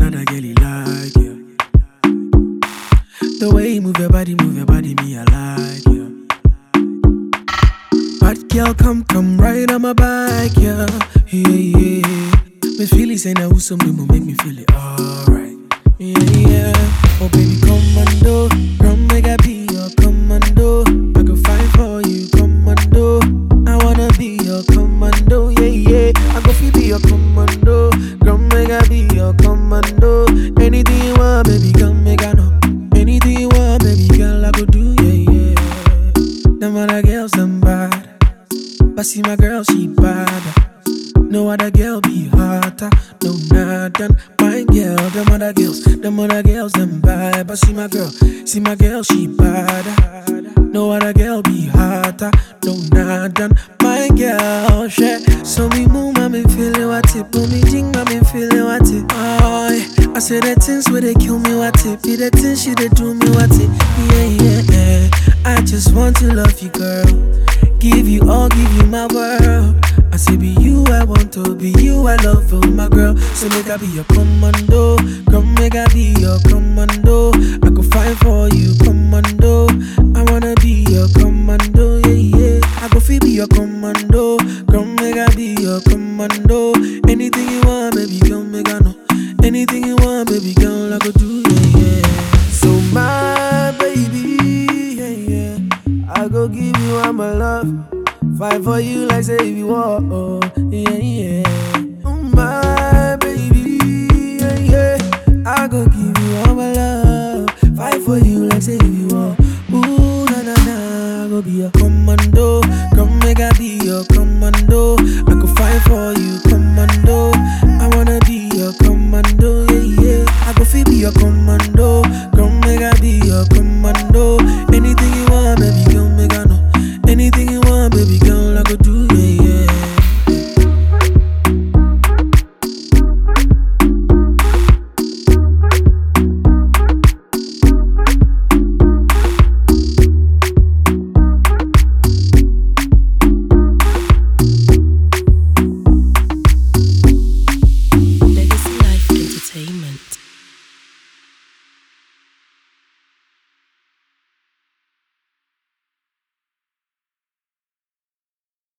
another girl he like you. The way you move your body, move your body, me I like you. Bad girl, come, come right on my bike, yeah, yeah, yeah. Me feel it, say now, who's some make me feel it alright. Girls, them bad. But see my girl, she bad. No other girl be hotter, no nothing. My girl, them other girls, them other girls, them bad. But see my girl, see my girl, she bad. No other girl be hotter, no nothing. My girl, shit. So me move, I me feeling what it. Put me jing, I me feeling what it. Oh. I say the things where they kill me what it. Be the things she they do me what it. Yeah. Just want to love you, girl. Give you all, give you my world. I say be you, I want to be you, I love you, my girl. So make I be your commando, come make I be your commando. I go fight for you, commando. I wanna be your commando, yeah yeah. I go feel be your commando, come make I be your commando. Anything you want, baby, come make I know. Anything you want, baby, girl, I go do, yeah yeah. So my go give you all my love. Fight for you like say you want, oh, yeah, yeah. Oh, my baby, yeah, yeah. I go give you all my love. Fight for you like say you want. Ooh, na na na. I go be your commando. Come make I be your commando.